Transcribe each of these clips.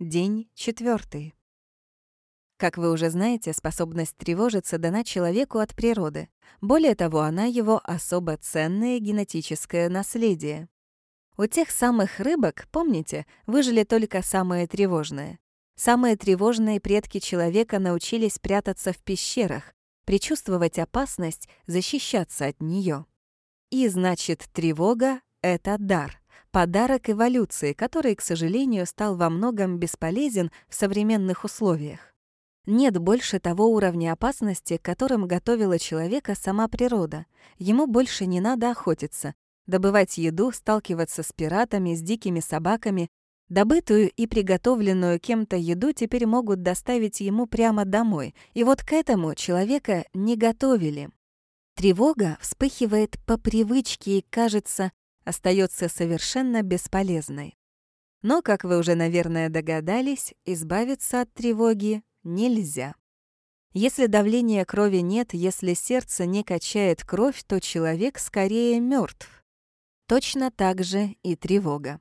День четвертый. Как вы уже знаете, способность тревожиться дана человеку от природы. Более того, она его особо ценное генетическое наследие. У тех самых рыбок, помните, выжили только самые тревожные. Самые тревожные предки человека научились прятаться в пещерах, предчувствовать опасность, защищаться от нее. И значит, тревога — это дар, подарок эволюции, который, к сожалению, стал во многом бесполезен в современных условиях. Нет больше того уровня опасности, к которым готовила человека сама природа. Ему больше не надо охотиться, добывать еду, сталкиваться с пиратами, с дикими собаками. Добытую и приготовленную кем-то еду теперь могут доставить ему прямо домой, и вот к этому человека не готовили. Тревога вспыхивает по привычке и, кажется, остается совершенно бесполезной. Но, как вы уже, наверное, догадались, избавиться от тревоги нельзя. Если давления крови нет, если сердце не качает кровь, то человек скорее мертв. Точно так же и тревога.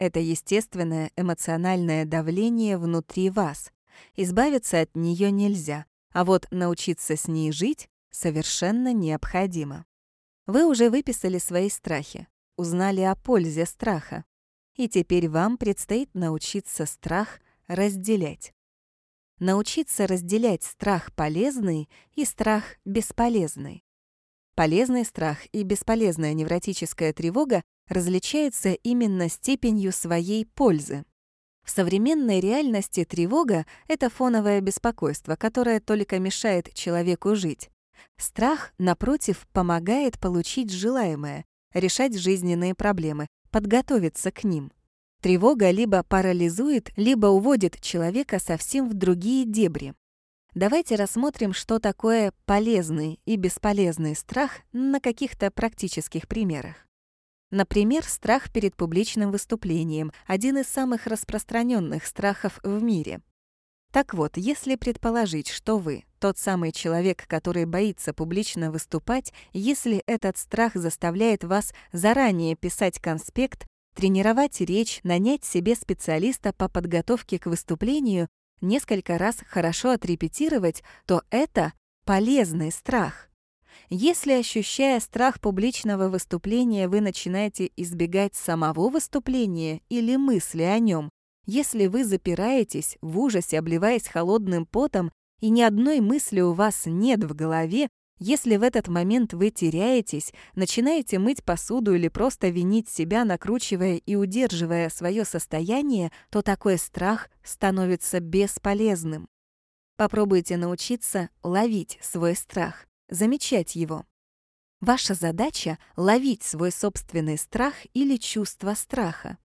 Это естественное эмоциональное давление внутри вас. Избавиться от нее нельзя, а вот научиться с ней жить совершенно необходимо. Вы уже выписали свои страхи, узнали о пользе страха. И теперь вам предстоит научиться страх разделять научиться разделять страх полезный и страх бесполезный. Полезный страх и бесполезная невротическая тревога различаются именно степенью своей пользы. В современной реальности тревога — это фоновое беспокойство, которое только мешает человеку жить. Страх, напротив, помогает получить желаемое, решать жизненные проблемы, подготовиться к ним. Тревога либо парализует, либо уводит человека совсем в другие дебри. Давайте рассмотрим, что такое полезный и бесполезный страх на каких-то практических примерах. Например, страх перед публичным выступлением – один из самых распространенных страхов в мире. Так вот, если предположить, что вы – тот самый человек, который боится публично выступать, если этот страх заставляет вас заранее писать конспект, тренировать речь, нанять себе специалиста по подготовке к выступлению, несколько раз хорошо отрепетировать, то это полезный страх. Если, ощущая страх публичного выступления, вы начинаете избегать самого выступления или мысли о нем, если вы запираетесь, в ужасе обливаясь холодным потом, и ни одной мысли у вас нет в голове, если в этот момент вы теряетесь, начинаете мыть посуду или просто винить себя, накручивая и удерживая свое состояние, то такой страх становится бесполезным. Попробуйте научиться ловить свой страх, замечать его. Ваша задача — ловить свой собственный страх или чувство страха.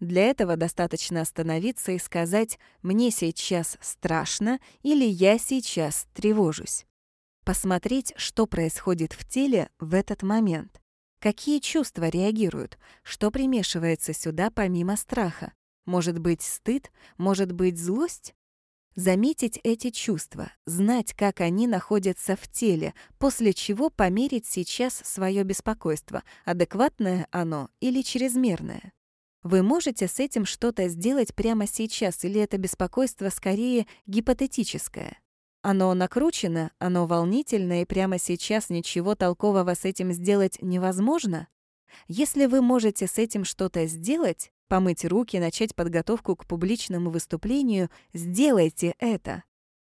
Для этого достаточно остановиться и сказать «мне сейчас страшно» или «я сейчас тревожусь» посмотреть, что происходит в теле в этот момент. Какие чувства реагируют, что примешивается сюда помимо страха. Может быть стыд, может быть злость? Заметить эти чувства, знать, как они находятся в теле, после чего померить сейчас свое беспокойство, адекватное оно или чрезмерное. Вы можете с этим что-то сделать прямо сейчас, или это беспокойство скорее гипотетическое? Оно накручено, оно волнительно, и прямо сейчас ничего толкового с этим сделать невозможно? Если вы можете с этим что-то сделать, помыть руки, начать подготовку к публичному выступлению, сделайте это.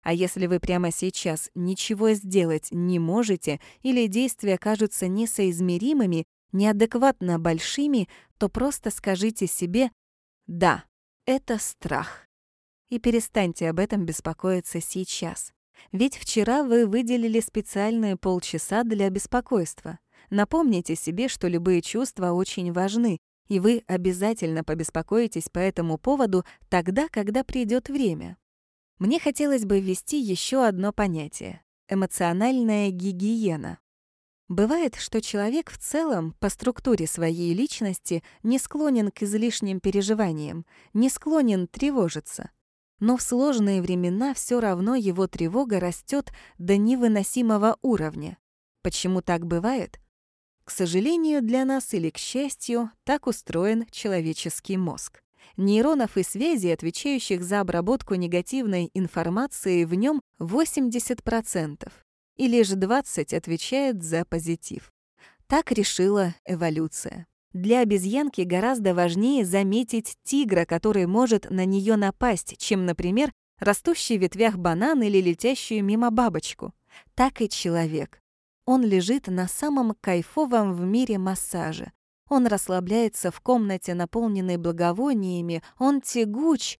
А если вы прямо сейчас ничего сделать не можете или действия кажутся несоизмеримыми, неадекватно большими, то просто скажите себе «да, это страх» и перестаньте об этом беспокоиться сейчас. Ведь вчера вы выделили специальные полчаса для беспокойства. Напомните себе, что любые чувства очень важны, и вы обязательно побеспокоитесь по этому поводу тогда, когда придет время. Мне хотелось бы ввести еще одно понятие — эмоциональная гигиена. Бывает, что человек в целом по структуре своей личности не склонен к излишним переживаниям, не склонен тревожиться — но в сложные времена все равно его тревога растет до невыносимого уровня. Почему так бывает? К сожалению для нас или к счастью, так устроен человеческий мозг. Нейронов и связей, отвечающих за обработку негативной информации, в нем 80%, и лишь 20% отвечает за позитив. Так решила эволюция. Для обезьянки гораздо важнее заметить тигра, который может на нее напасть, чем, например, растущий в ветвях банан или летящую мимо бабочку. Так и человек. Он лежит на самом кайфовом в мире массаже. Он расслабляется в комнате, наполненной благовониями, он тягуч.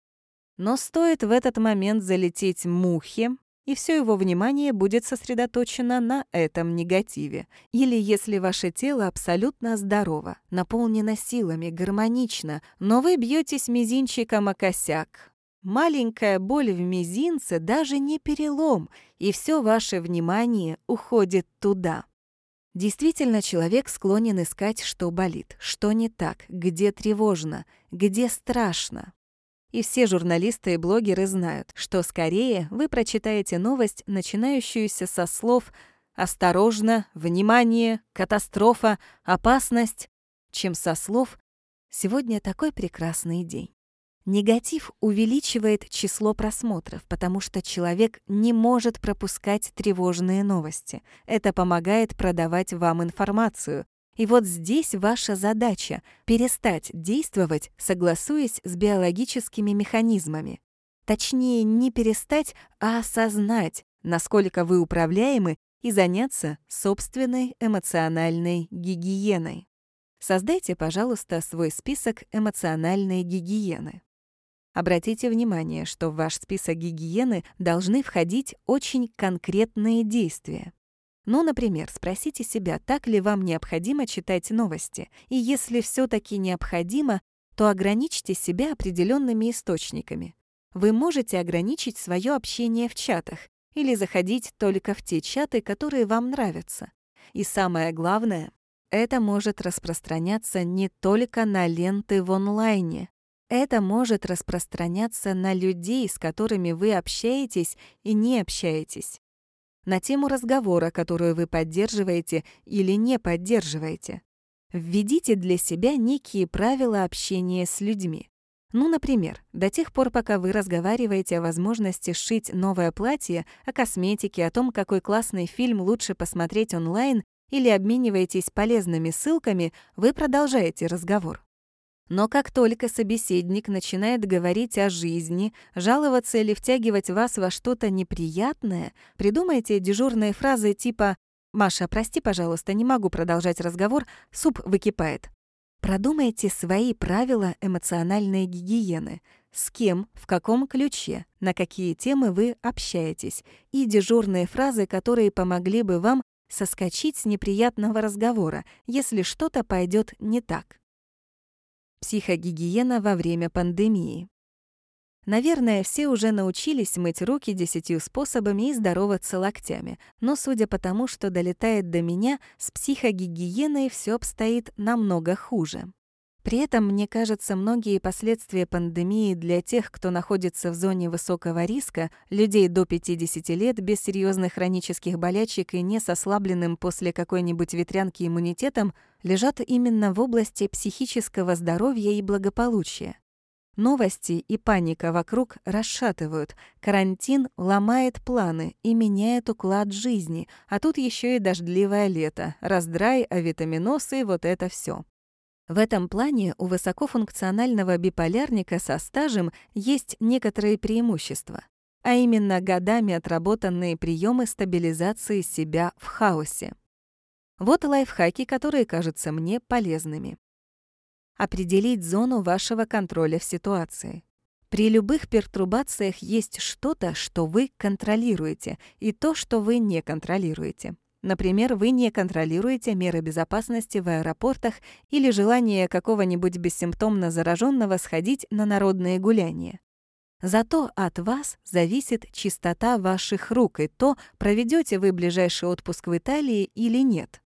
Но стоит в этот момент залететь мухе, и все его внимание будет сосредоточено на этом негативе. Или если ваше тело абсолютно здорово, наполнено силами, гармонично, но вы бьетесь мизинчиком о косяк. Маленькая боль в мизинце даже не перелом, и все ваше внимание уходит туда. Действительно, человек склонен искать, что болит, что не так, где тревожно, где страшно. И все журналисты и блогеры знают, что скорее вы прочитаете новость, начинающуюся со слов «осторожно», «внимание», «катастрофа», «опасность», чем со слов «сегодня такой прекрасный день». Негатив увеличивает число просмотров, потому что человек не может пропускать тревожные новости. Это помогает продавать вам информацию, и вот здесь ваша задача — перестать действовать, согласуясь с биологическими механизмами. Точнее, не перестать, а осознать, насколько вы управляемы, и заняться собственной эмоциональной гигиеной. Создайте, пожалуйста, свой список эмоциональной гигиены. Обратите внимание, что в ваш список гигиены должны входить очень конкретные действия. Ну, например, спросите себя, так ли вам необходимо читать новости, и если все таки необходимо, то ограничьте себя определенными источниками. Вы можете ограничить свое общение в чатах или заходить только в те чаты, которые вам нравятся. И самое главное, это может распространяться не только на ленты в онлайне. Это может распространяться на людей, с которыми вы общаетесь и не общаетесь на тему разговора, которую вы поддерживаете или не поддерживаете. Введите для себя некие правила общения с людьми. Ну, например, до тех пор, пока вы разговариваете о возможности сшить новое платье, о косметике, о том, какой классный фильм лучше посмотреть онлайн или обмениваетесь полезными ссылками, вы продолжаете разговор. Но как только собеседник начинает говорить о жизни, жаловаться или втягивать вас во что-то неприятное, придумайте дежурные фразы типа «Маша, прости, пожалуйста, не могу продолжать разговор, суп выкипает». Продумайте свои правила эмоциональной гигиены. С кем, в каком ключе, на какие темы вы общаетесь, и дежурные фразы, которые помогли бы вам соскочить с неприятного разговора, если что-то пойдет не так. Психогигиена во время пандемии. Наверное, все уже научились мыть руки десятью способами и здороваться локтями, но судя по тому, что долетает до меня, с психогигиеной все обстоит намного хуже. При этом, мне кажется, многие последствия пандемии для тех, кто находится в зоне высокого риска, людей до 50 лет без серьезных хронических болячек и не с ослабленным после какой-нибудь ветрянки иммунитетом, лежат именно в области психического здоровья и благополучия. Новости и паника вокруг расшатывают, карантин ломает планы и меняет уклад жизни, а тут еще и дождливое лето, раздрай, авитаминоз и вот это все. В этом плане у высокофункционального биполярника со стажем есть некоторые преимущества, а именно годами отработанные приемы стабилизации себя в хаосе. Вот лайфхаки, которые кажутся мне полезными. Определить зону вашего контроля в ситуации. При любых пертурбациях есть что-то, что вы контролируете, и то, что вы не контролируете. Например, вы не контролируете меры безопасности в аэропортах или желание какого-нибудь бессимптомно зараженного сходить на народные гуляния. Зато от вас зависит чистота ваших рук и то, проведете вы ближайший отпуск в Италии или нет.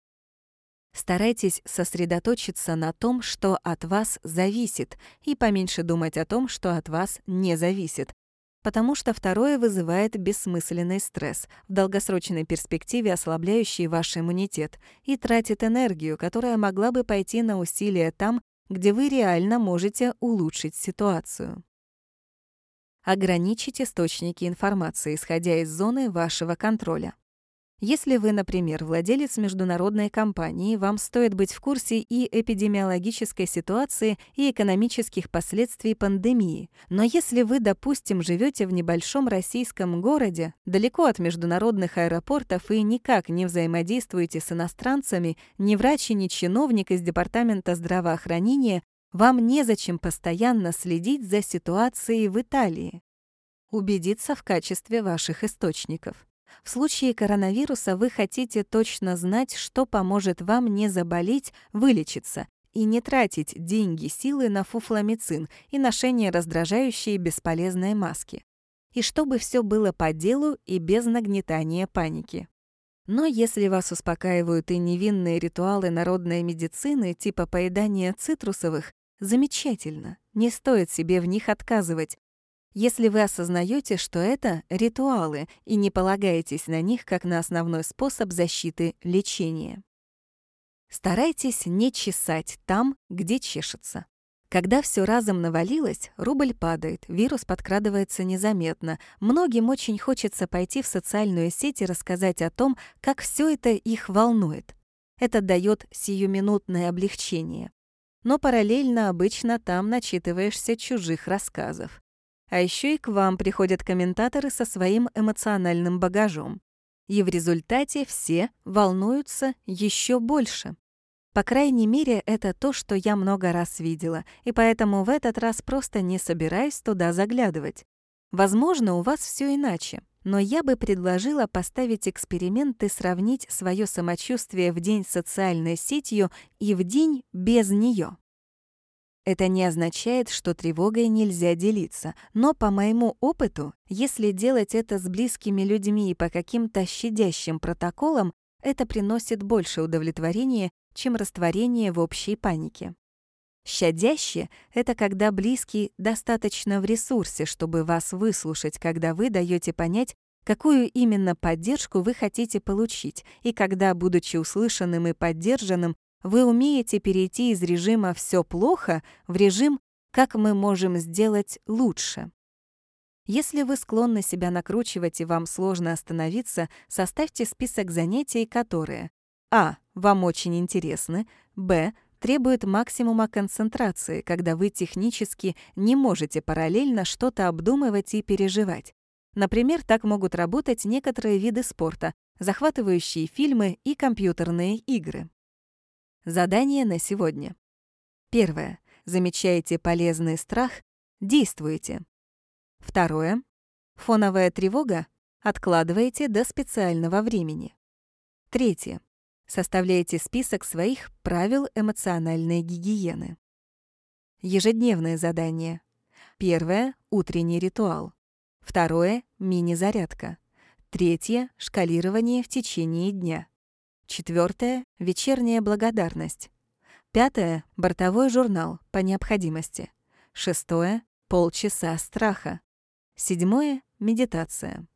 Старайтесь сосредоточиться на том, что от вас зависит, и поменьше думать о том, что от вас не зависит, потому что второе вызывает бессмысленный стресс, в долгосрочной перспективе ослабляющий ваш иммунитет, и тратит энергию, которая могла бы пойти на усилия там, где вы реально можете улучшить ситуацию. Ограничить источники информации, исходя из зоны вашего контроля. Если вы, например, владелец международной компании, вам стоит быть в курсе и эпидемиологической ситуации, и экономических последствий пандемии. Но если вы, допустим, живете в небольшом российском городе, далеко от международных аэропортов и никак не взаимодействуете с иностранцами, ни врач ни чиновник из Департамента здравоохранения, вам незачем постоянно следить за ситуацией в Италии. Убедиться в качестве ваших источников. В случае коронавируса вы хотите точно знать, что поможет вам не заболеть, вылечиться и не тратить деньги, силы на фуфламицин и ношение раздражающей бесполезной маски. И чтобы все было по делу и без нагнетания паники. Но если вас успокаивают и невинные ритуалы народной медицины типа поедания цитрусовых, замечательно, не стоит себе в них отказывать, если вы осознаете, что это ритуалы и не полагаетесь на них как на основной способ защиты лечения. Старайтесь не чесать там, где чешется. Когда все разом навалилось, рубль падает, вирус подкрадывается незаметно. Многим очень хочется пойти в социальную сеть и рассказать о том, как все это их волнует. Это дает сиюминутное облегчение. Но параллельно обычно там начитываешься чужих рассказов. А еще и к вам приходят комментаторы со своим эмоциональным багажом. И в результате все волнуются еще больше. По крайней мере, это то, что я много раз видела, и поэтому в этот раз просто не собираюсь туда заглядывать. Возможно, у вас все иначе, но я бы предложила поставить эксперимент и сравнить свое самочувствие в день социальной сетью и в день без нее. Это не означает, что тревогой нельзя делиться, но по моему опыту, если делать это с близкими людьми и по каким-то щадящим протоколам, это приносит больше удовлетворения, чем растворение в общей панике. Щадяще — это когда близкий достаточно в ресурсе, чтобы вас выслушать, когда вы даете понять, какую именно поддержку вы хотите получить, и когда, будучи услышанным и поддержанным, вы умеете перейти из режима «все плохо» в режим «как мы можем сделать лучше». Если вы склонны себя накручивать и вам сложно остановиться, составьте список занятий, которые а. Вам очень интересны, б. Требуют максимума концентрации, когда вы технически не можете параллельно что-то обдумывать и переживать. Например, так могут работать некоторые виды спорта, захватывающие фильмы и компьютерные игры. Задание на сегодня. Первое. Замечаете полезный страх, действуете. Второе. Фоновая тревога откладываете до специального времени. Третье. Составляете список своих правил эмоциональной гигиены. Ежедневные задания. Первое — утренний ритуал. Второе — мини-зарядка. Третье — шкалирование в течение дня. Четвертое — вечерняя благодарность. Пятое — бортовой журнал по необходимости. Шестое — полчаса страха. Седьмое — медитация.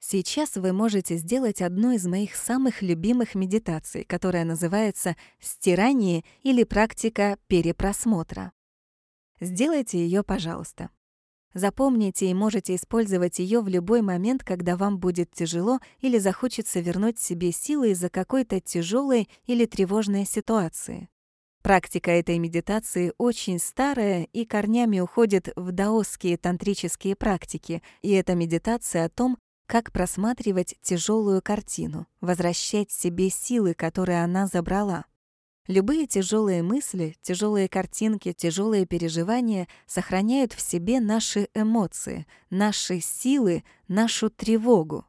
Сейчас вы можете сделать одну из моих самых любимых медитаций, которая называется «стирание» или практика перепросмотра. Сделайте ее, пожалуйста. Запомните и можете использовать ее в любой момент, когда вам будет тяжело или захочется вернуть себе силы из-за какой-то тяжелой или тревожной ситуации. Практика этой медитации очень старая и корнями уходит в даосские тантрические практики, и эта медитация о том, как просматривать тяжелую картину, возвращать себе силы, которые она забрала. Любые тяжелые мысли, тяжелые картинки, тяжелые переживания сохраняют в себе наши эмоции, наши силы, нашу тревогу.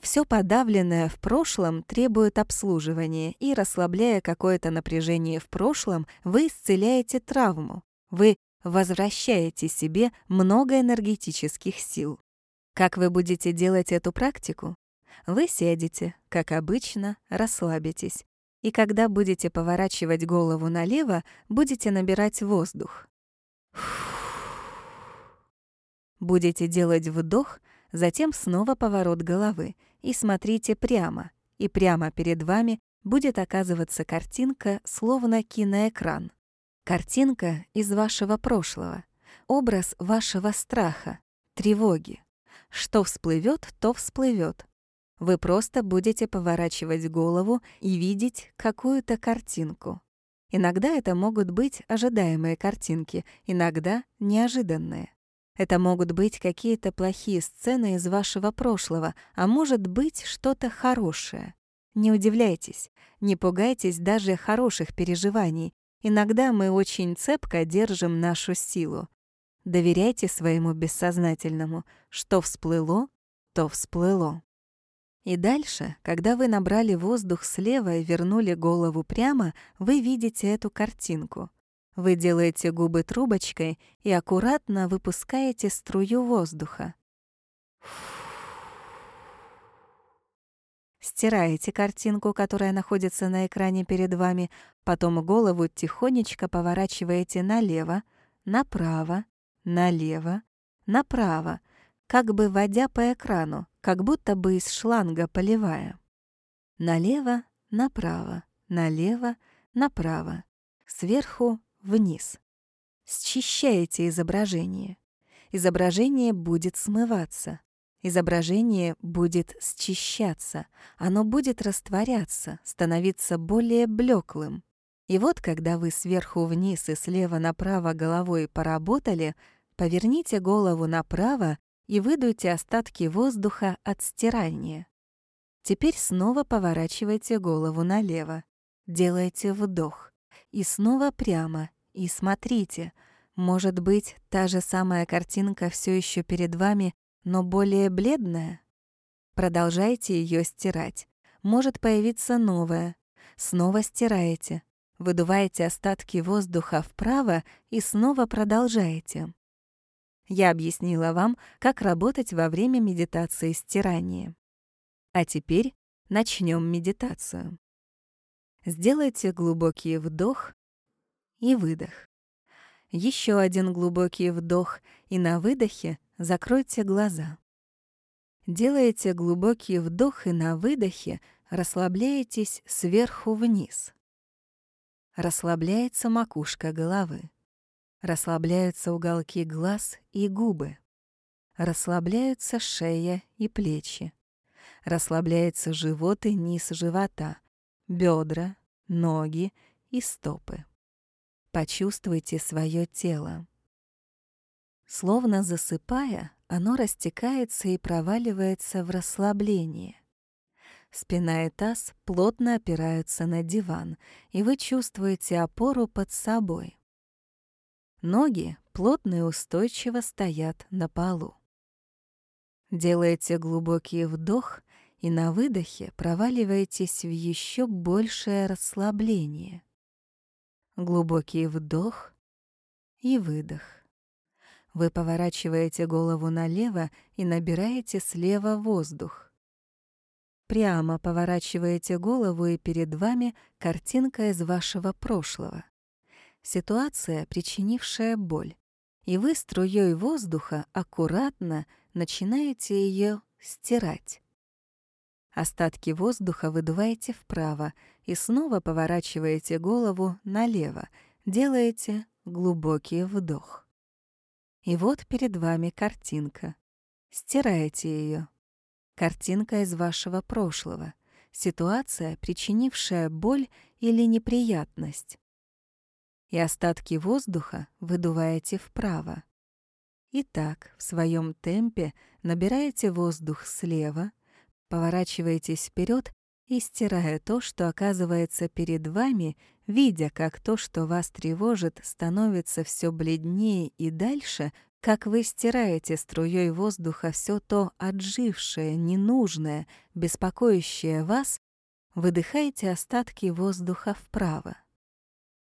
Все подавленное в прошлом требует обслуживания, и, расслабляя какое-то напряжение в прошлом, вы исцеляете травму. Вы возвращаете себе много энергетических сил. Как вы будете делать эту практику? Вы сядете, как обычно, расслабитесь и когда будете поворачивать голову налево, будете набирать воздух. Будете делать вдох, затем снова поворот головы и смотрите прямо, и прямо перед вами будет оказываться картинка, словно киноэкран. Картинка из вашего прошлого, образ вашего страха, тревоги. Что всплывет, то всплывет. Вы просто будете поворачивать голову и видеть какую-то картинку. Иногда это могут быть ожидаемые картинки, иногда неожиданные. Это могут быть какие-то плохие сцены из вашего прошлого, а может быть что-то хорошее. Не удивляйтесь, не пугайтесь даже хороших переживаний. Иногда мы очень цепко держим нашу силу. Доверяйте своему бессознательному. Что всплыло, то всплыло. И дальше, когда вы набрали воздух слева и вернули голову прямо, вы видите эту картинку. Вы делаете губы трубочкой и аккуратно выпускаете струю воздуха. Стираете картинку, которая находится на экране перед вами, потом голову тихонечко поворачиваете налево, направо, налево, направо, как бы водя по экрану, как будто бы из шланга поливая. Налево, направо, налево, направо, сверху вниз. Счищаете изображение. Изображение будет смываться. Изображение будет счищаться. Оно будет растворяться, становиться более блеклым. И вот, когда вы сверху вниз и слева направо головой поработали, поверните голову направо и выдуйте остатки воздуха от стирания. Теперь снова поворачивайте голову налево. Делайте вдох. И снова прямо. И смотрите. Может быть, та же самая картинка все еще перед вами, но более бледная? Продолжайте ее стирать. Может появиться новая. Снова стираете. Выдуваете остатки воздуха вправо и снова продолжаете. Я объяснила вам, как работать во время медитации стирания. А теперь начнем медитацию. Сделайте глубокий вдох и выдох. Еще один глубокий вдох, и на выдохе закройте глаза. Делаете глубокий вдох и на выдохе расслабляетесь сверху вниз. Расслабляется макушка головы. Расслабляются уголки глаз и губы. Расслабляются шея и плечи. Расслабляется живот и низ живота, бедра, ноги и стопы. Почувствуйте свое тело. Словно засыпая, оно растекается и проваливается в расслабление. Спина и таз плотно опираются на диван, и вы чувствуете опору под собой. Ноги плотно и устойчиво стоят на полу. Делаете глубокий вдох и на выдохе проваливаетесь в еще большее расслабление. Глубокий вдох и выдох. Вы поворачиваете голову налево и набираете слева воздух. Прямо поворачиваете голову, и перед вами картинка из вашего прошлого ситуация, причинившая боль, и вы струей воздуха аккуратно начинаете ее стирать. Остатки воздуха выдуваете вправо и снова поворачиваете голову налево, делаете глубокий вдох. И вот перед вами картинка. Стираете ее. Картинка из вашего прошлого. Ситуация, причинившая боль или неприятность и остатки воздуха выдуваете вправо. Итак, в своем темпе набираете воздух слева, поворачиваетесь вперед и стирая то, что оказывается перед вами, видя, как то, что вас тревожит, становится все бледнее и дальше, как вы стираете струей воздуха все то отжившее, ненужное, беспокоящее вас, выдыхаете остатки воздуха вправо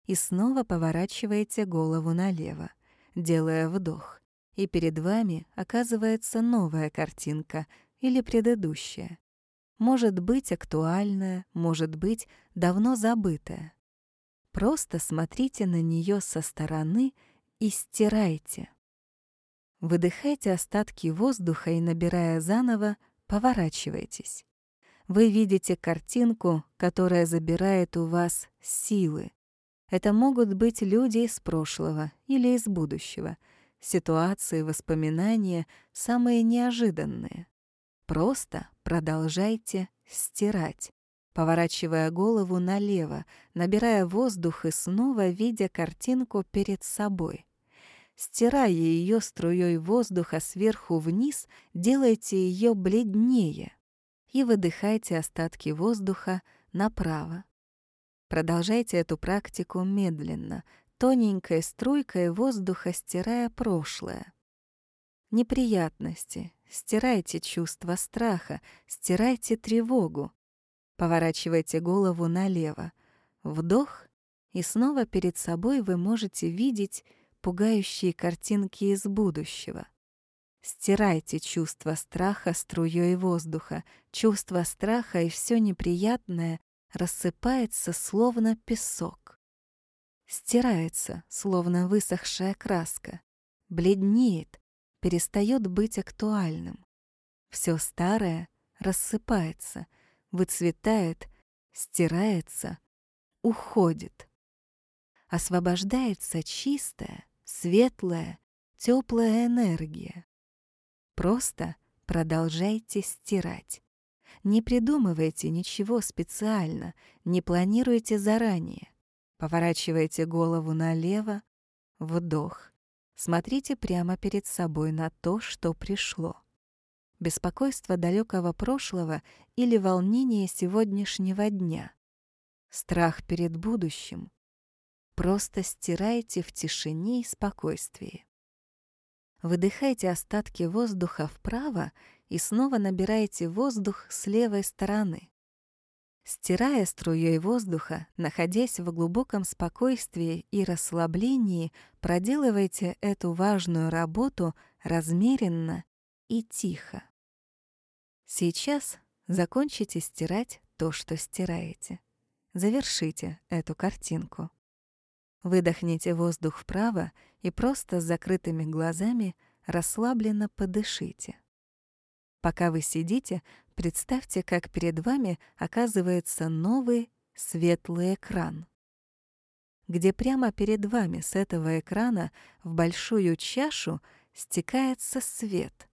и снова поворачиваете голову налево, делая вдох, и перед вами оказывается новая картинка или предыдущая. Может быть актуальная, может быть давно забытая. Просто смотрите на нее со стороны и стирайте. Выдыхайте остатки воздуха и, набирая заново, поворачивайтесь. Вы видите картинку, которая забирает у вас силы, Это могут быть люди из прошлого или из будущего, ситуации, воспоминания, самые неожиданные. Просто продолжайте стирать, поворачивая голову налево, набирая воздух и снова видя картинку перед собой. Стирая ее струей воздуха сверху вниз, делайте ее бледнее и выдыхайте остатки воздуха направо. Продолжайте эту практику медленно, тоненькой струйкой воздуха стирая прошлое. Неприятности, стирайте чувство страха, стирайте тревогу. Поворачивайте голову налево. Вдох, и снова перед собой вы можете видеть пугающие картинки из будущего. Стирайте чувство страха струей воздуха. Чувство страха и все неприятное рассыпается, словно песок. Стирается, словно высохшая краска. Бледнеет, перестает быть актуальным. Все старое рассыпается, выцветает, стирается, уходит. Освобождается чистая, светлая, теплая энергия. Просто продолжайте стирать. Не придумывайте ничего специально, не планируйте заранее. Поворачивайте голову налево, вдох. Смотрите прямо перед собой на то, что пришло. Беспокойство далекого прошлого или волнение сегодняшнего дня. Страх перед будущим. Просто стирайте в тишине и спокойствии. Выдыхайте остатки воздуха вправо и снова набираете воздух с левой стороны. Стирая струей воздуха, находясь в глубоком спокойствии и расслаблении, проделывайте эту важную работу размеренно и тихо. Сейчас закончите стирать то, что стираете. Завершите эту картинку. Выдохните воздух вправо и просто с закрытыми глазами расслабленно подышите. Пока вы сидите, представьте, как перед вами оказывается новый светлый экран, где прямо перед вами с этого экрана в большую чашу стекается свет.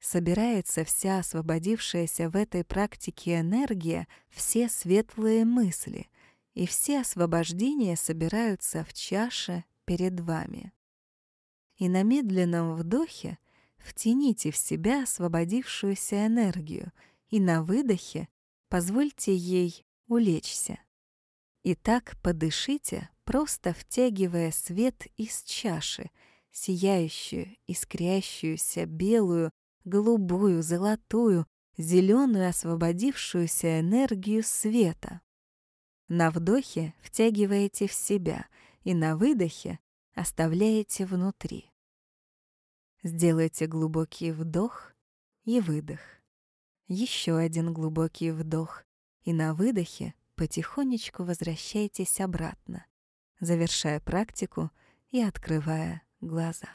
Собирается вся освободившаяся в этой практике энергия, все светлые мысли, и все освобождения собираются в чаше перед вами. И на медленном вдохе Втяните в себя освободившуюся энергию и на выдохе позвольте ей улечься. Итак, подышите, просто втягивая свет из чаши, сияющую, искрящуюся, белую, голубую, золотую, зеленую освободившуюся энергию света. На вдохе втягиваете в себя и на выдохе оставляете внутри. Сделайте глубокий вдох и выдох. Еще один глубокий вдох, и на выдохе потихонечку возвращайтесь обратно, завершая практику и открывая глаза.